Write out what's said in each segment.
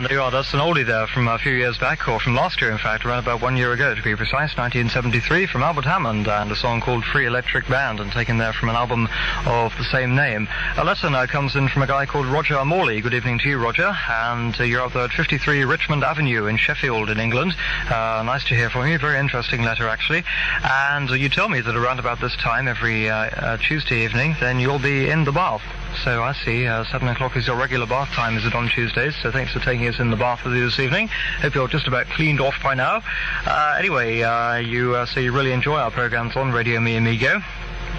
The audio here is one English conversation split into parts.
And there you are, that's an oldie there from a few years back, or from last year in fact, around about one year ago to be precise, 1973, from Albert Hammond, and a song called Free Electric Band, and taken there from an album of the same name. A letter now comes in from a guy called Roger Morley. Good evening to you, Roger, and uh, you're up there at 53 Richmond Avenue in Sheffield in England. Uh, nice to hear from you, very interesting letter actually. And uh, you tell me that around about this time every uh, uh, Tuesday evening, then you'll be in the bath. So I see, uh, 7 o'clock is your regular bath time, is it on Tuesdays? So thanks for taking us in the bath with you this evening. Hope you're just about cleaned off by now. Uh, anyway, uh, you uh, so you really enjoy our programs on Radio Mi Amigo.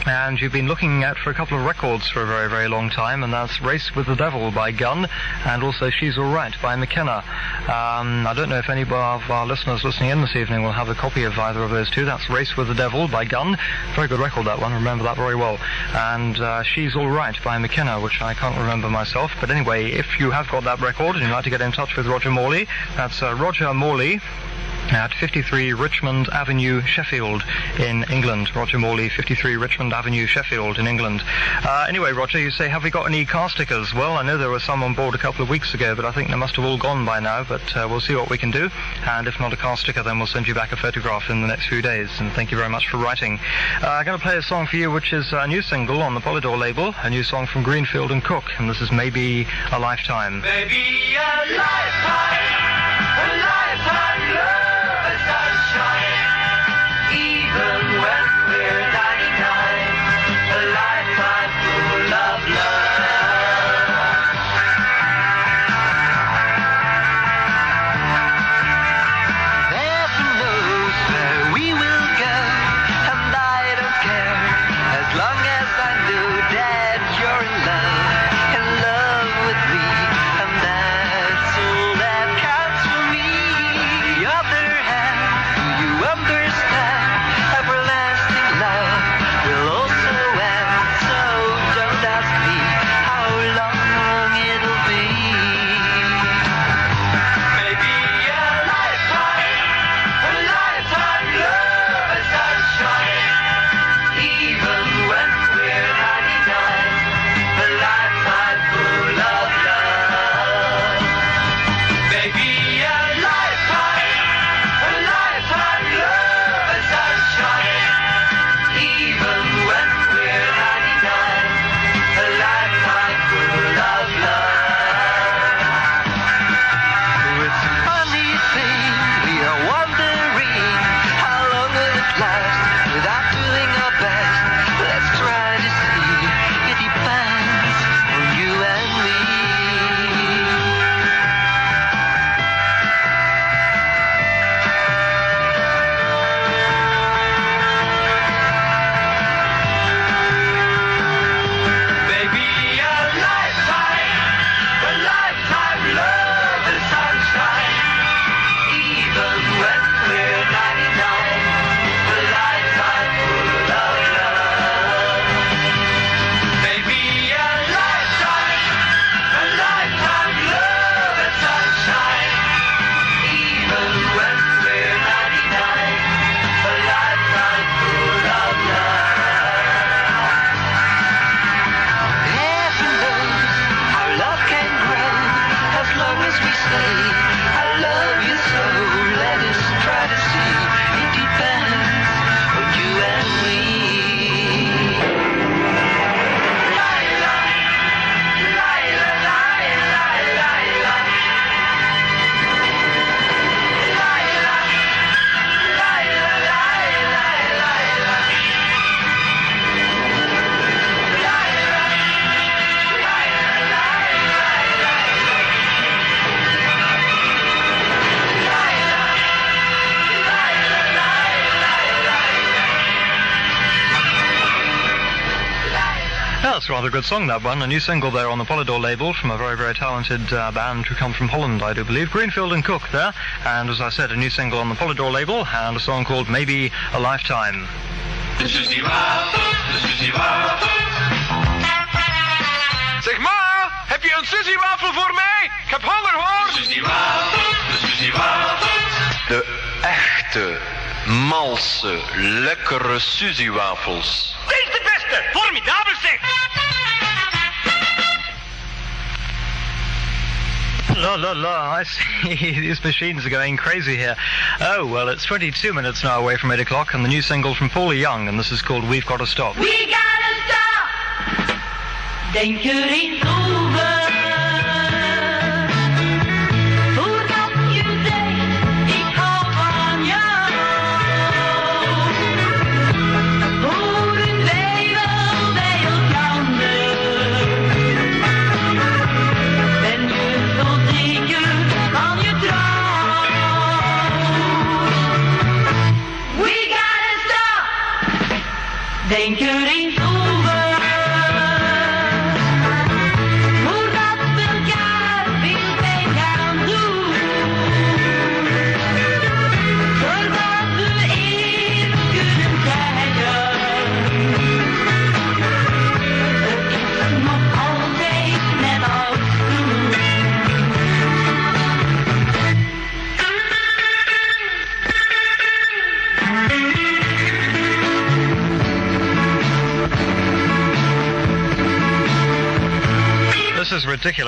And you've been looking at for a couple of records for a very, very long time, and that's Race with the Devil by Gun, and also She's Alright by McKenna. Um, I don't know if any of our listeners listening in this evening will have a copy of either of those two. That's Race with the Devil by Gun. Very good record, that one. Remember that very well. And uh, She's Alright by McKenna, which I can't remember myself. But anyway, if you have got that record and you'd like to get in touch with Roger Morley, that's uh, Roger Morley at 53 Richmond Avenue, Sheffield, in England. Roger Morley, 53 Richmond Avenue, Sheffield, in England. Uh, anyway, Roger, you say, have we got any car stickers? Well, I know there were some on board a couple of weeks ago, but I think they must have all gone by now. But uh, we'll see what we can do. And if not a car sticker, then we'll send you back a photograph in the next few days. And thank you very much for writing. Uh, I'm going to play a song for you, which is a new single on the Polydor label, a new song from Greenfield and Cook, and this is Maybe a Lifetime. Maybe a lifetime, a lifetime good song, that one. A new single there on the Polydor label from a very, very talented uh, band who come from Holland, I do believe. Greenfield and Cook there. And as I said, a new single on the Polydor label and a song called Maybe a Lifetime. De Suzy Wafels, de Suzy Wafels. Zeg ma, heb je een sushi-wafel voor mij? Ik heb honger hoor. De Suzy Wafels, de Suzy Wafels. De echte, malse, lekkere Suzy-wafels. Dit is de beste. Formidabel zeg. La la la, I see these machines are going crazy here. Oh, well, it's 22 minutes now away from 8 o'clock, and the new single from Paula Young, and this is called We've Got to Stop. We gotta stop.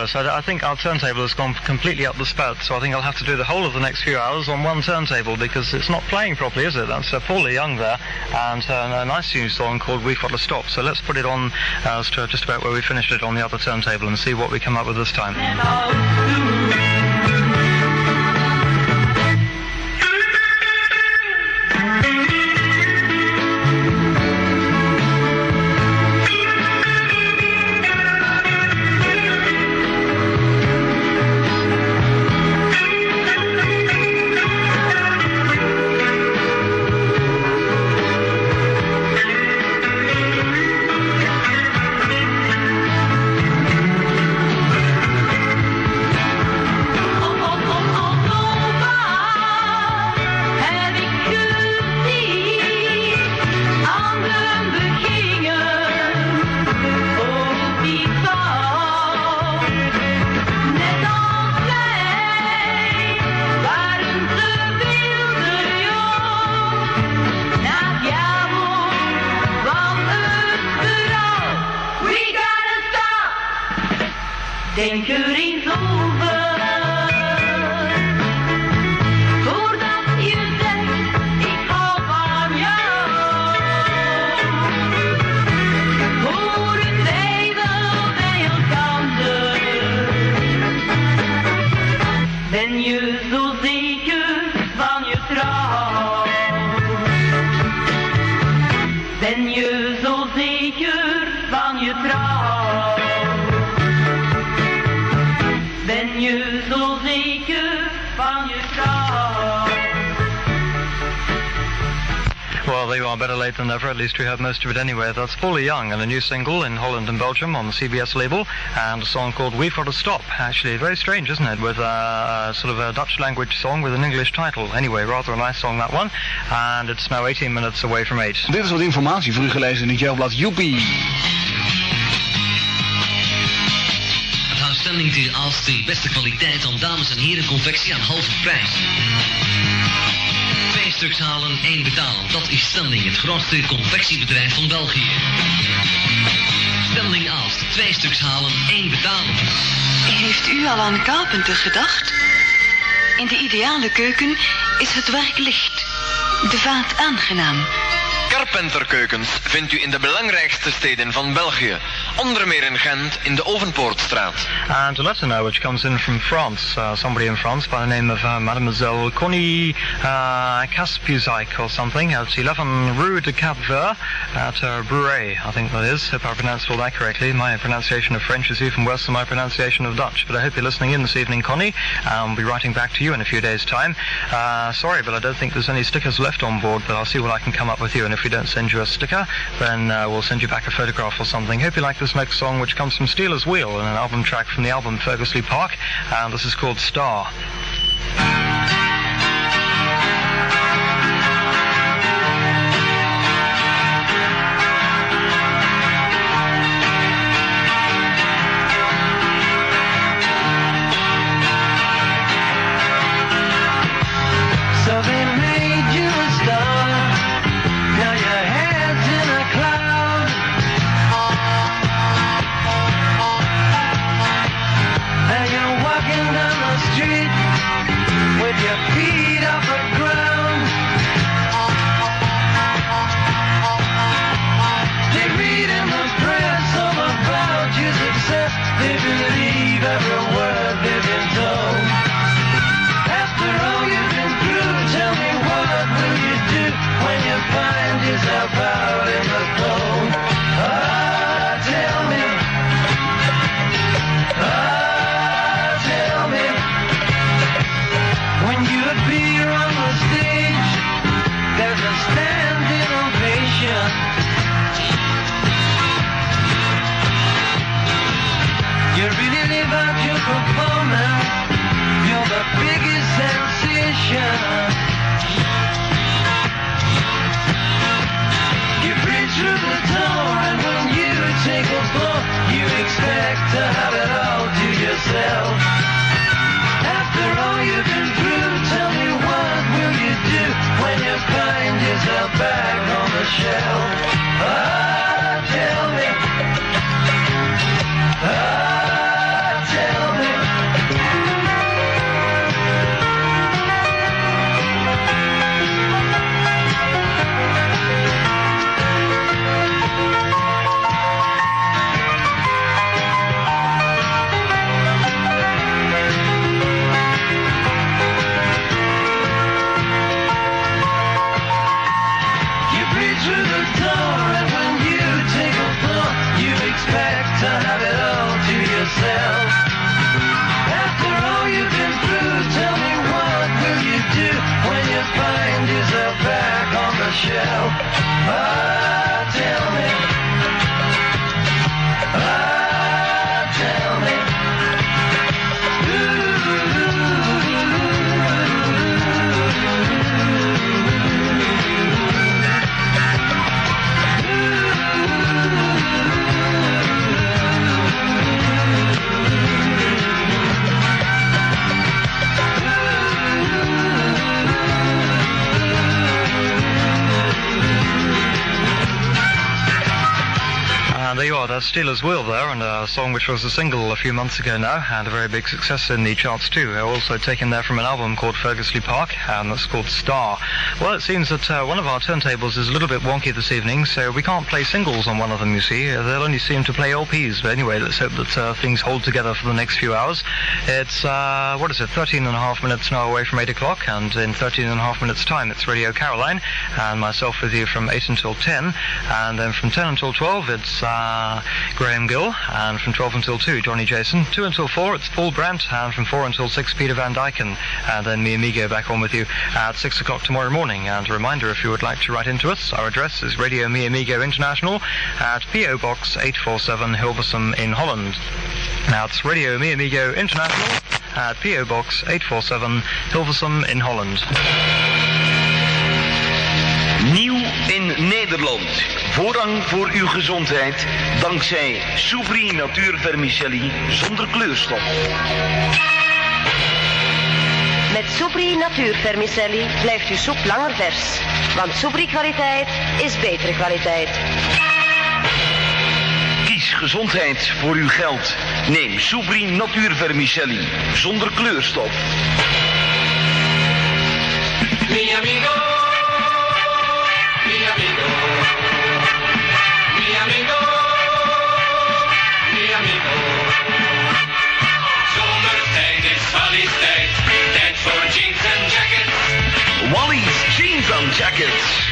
Ridiculous. I, I think our turntable has gone completely up the spout, so I think I'll have to do the whole of the next few hours on one turntable because it's not playing properly, is it? That's uh, Paula Young there, and uh, a nice new song called We've Got to Stop. So let's put it on uh, just about where we finished it on the other turntable and see what we come up with this time. Well, you are, better late than never. At least we have most of it anyway. That's Paula Young and a new single in Holland and Belgium on the CBS label, and a song called We've Got to Stop. Actually, very strange, isn't it? With a, sort of a Dutch language song with an English title. Anyway, rather a nice song, that one. And it's now 18 minutes away from 8. Dit is wat informatie voor u gelezen in het Jeugdblad Joepie. Het houdt stelling te als de beste kwaliteit van dames en heren confectie aan halve prijs. Twee stuks halen, één betalen. Dat is Stelling, het grootste confectiebedrijf van België. Stelling Aalst, twee stuks halen, één betalen. Heeft u al aan Carpenter gedacht? In de ideale keuken is het werk licht, de vaat aangenaam. Carpenterkeukens vindt u in de belangrijkste steden van België. Onder meer in Gent in de Ovenpoortstraat. And a letter now which comes in from France. Uh, somebody in France by the name of uh, Mademoiselle Connie uh, Kaspuzak or something at 11 Rue de Cap Vert at uh, Brouet, I think that is, if I pronounced all that correctly. My pronunciation of French is even worse than my pronunciation of Dutch. But I hope you're listening in this evening, Connie. I'll be writing back to you in a few days' time. Uh, sorry, but I don't think there's any stickers left on board, but I'll see what I can come up with you. And if we don't send you a sticker, then uh, we'll send you back a photograph or something. Hope you like this next song, which comes from Stealers Wheel, and an album track from the album Ferguslie Park. And this is called Star. about your performance. You're the biggest sensation. You through the door, and when you take a you expect to have it all to yourself. After all you've been through, tell me what will you do when you find yourself back on the shelf? That's Stealers Wheel there, and a song which was a single a few months ago now, and a very big success in the charts too. Also taken there from an album called Ferguslie Park, and that's called Star. Well, it seems that uh, one of our turntables is a little bit wonky this evening, so we can't play singles on one of them, you see. They'll only seem to play LPs, but anyway, let's hope that uh, things hold together for the next few hours. It's, uh, what is it, 13 and a half minutes now away from 8 o'clock, and in 13 and a half minutes time it's Radio Caroline, and myself with you from 8 until 10, and then from 10 until 12 it's uh, Graham Gill, and from 12 until 2 Johnny Jason, 2 until 4 it's Paul Brandt, and from 4 until 6 Peter Van Dyken, and then me and Amigo back on with you at 6 o'clock tomorrow morning. And a reminder, if you would like to write into us, our address is Radio Mi Amigo International at PO Box 847 Hilversum in Holland. Now it's Radio Mi Amigo International at PO Box 847 Hilversum in Holland. In Nederland. Voorrang voor uw gezondheid dankzij Soubri Natuurvermicelli zonder kleurstof. Met Soepri Natuurvermicelli blijft uw soep langer vers. Want Soepri kwaliteit is betere kwaliteit. Kies gezondheid voor uw geld. Neem Soubri Natuurvermicelli zonder kleurstof. Mi amigo, Wally's Jeans and Jackets.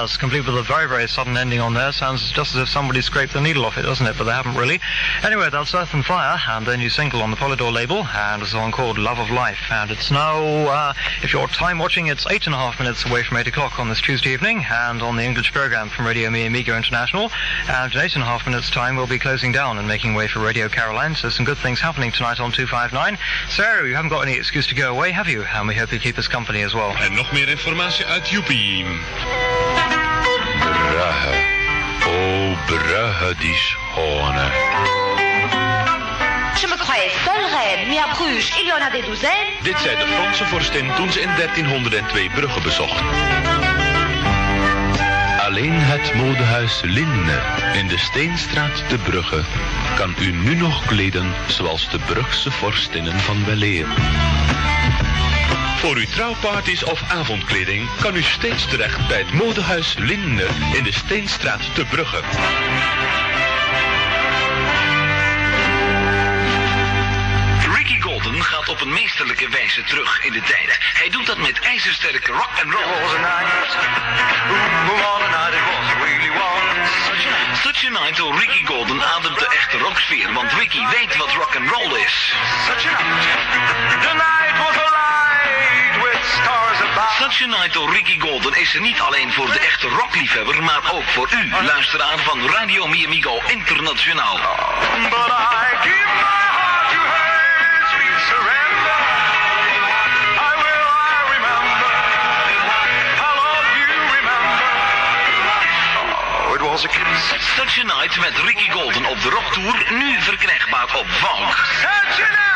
Complete with a very, very sudden ending on there. Sounds just as if somebody scraped the needle off it, doesn't it? But they haven't really. Anyway, that's Earth and Fire and their new single on the Polydor label and a song called Love of Life. And it's now, uh, if you're time watching, it's eight and a half minutes away from eight o'clock on this Tuesday evening and on the English program from Radio Mi Amigo International. And in eight and a half minutes time, we'll be closing down and making way for Radio Caroline. So some good things happening tonight on 259. So you haven't got any excuse to go away, have you? And we hope you keep us company as well. En nog meer informatie uit Joepie. Brugge. Oh, Brugge, die schone. Je me seule reine, mais à Bruges, il y en a des douzaines. Dit zei de Franse vorstin toen ze in 1302 Brugge bezocht. Alleen het modehuis Linde in de Steenstraat te Brugge kan u nu nog kleden zoals de Brugse vorstinnen van weleer. Voor uw trouwparties of avondkleding kan u steeds terecht bij het modehuis Linde in de Steenstraat te Brugge. Ricky Golden gaat op een meesterlijke wijze terug in de tijden. Hij doet dat met ijzersterke rock and roll. Such a Night door Ricky Golden ademt de echte rocksfeer, want Ricky weet wat rock and roll is. Such a Night door Ricky Golden is er niet alleen voor de echte rockliefhebber, maar ook voor u, luisteraar van Radio Mi Amigo Internationaal. Such a Night met Ricky Golden op de rocktour, nu verkrijgbaar op Valk.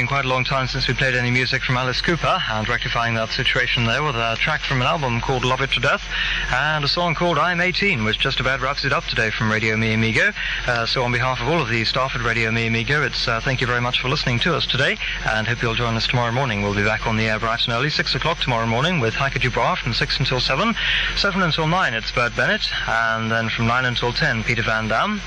Been quite a long time since we played any music from Alice Cooper, and rectifying that situation there with a track from an album called Love It to Death, and a song called I'm 18, which just about wraps it up today from Radio Mi Amigo. Uh, so on behalf of all of the staff at Radio Mi Amigo, it's uh, thank you very much for listening to us today, and hope you'll join us tomorrow morning. We'll be back on the air bright and early, 6 o'clock tomorrow morning with Heike Dubois from 6 until 7, 7 until 9 it's Bert Bennett, and then from 9 until 10 Peter Van Dam,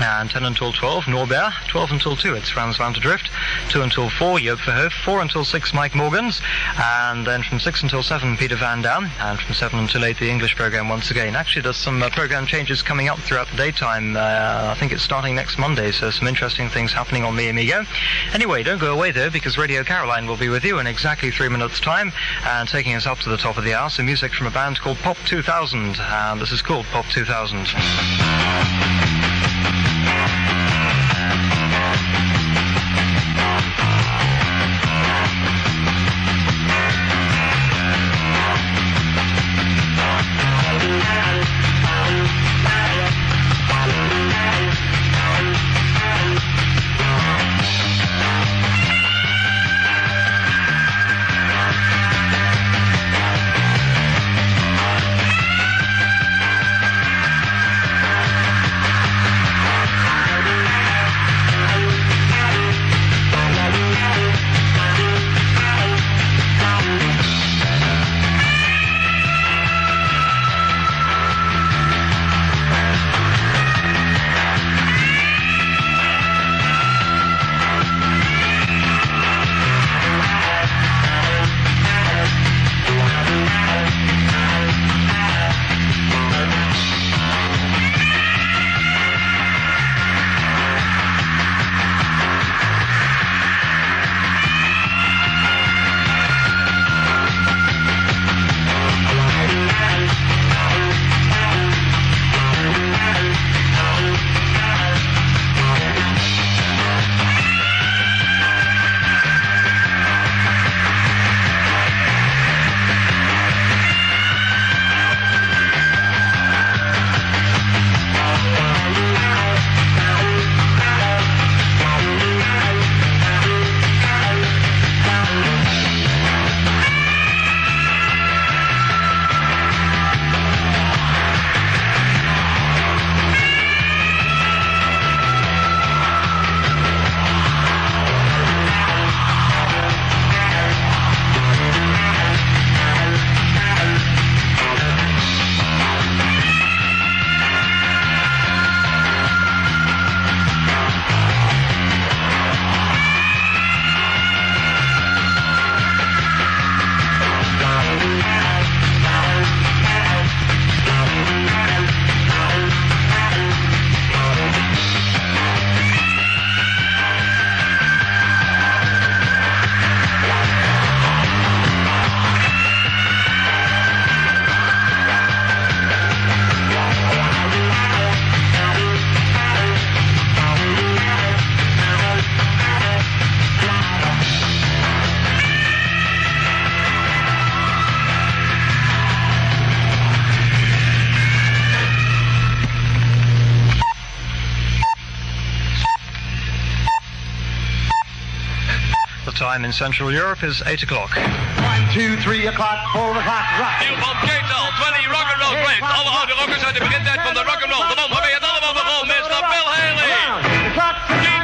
and 10 until 12, Norbert. 12 until 2, it's Frans van der Drift. 2 until 4, Joop Verhoof. 4 until 6, Mike Morgans. And then from 6 until 7, Peter Van Dam. And from 7 until 8, the English program once again. Actually, there's some uh, program changes coming up throughout the daytime. Uh, I think it's starting next Monday, so some interesting things happening on Mi Amigo. Anyway, don't go away though, because Radio Caroline will be with you in exactly three minutes' time and taking us up to the top of the hour. Some music from a band called Pop 2000. And this is called Pop 2000. Time in Central Europe is 8 o'clock. One, two, three o'clock, four o'clock, rock. Nieuw van Ketel, 20 rock and roll greats. Alle oude rockers uit de begintijd van de rock and roll. De man waarmee het allemaal begon, Mr. Bill Haley. Gene Benson.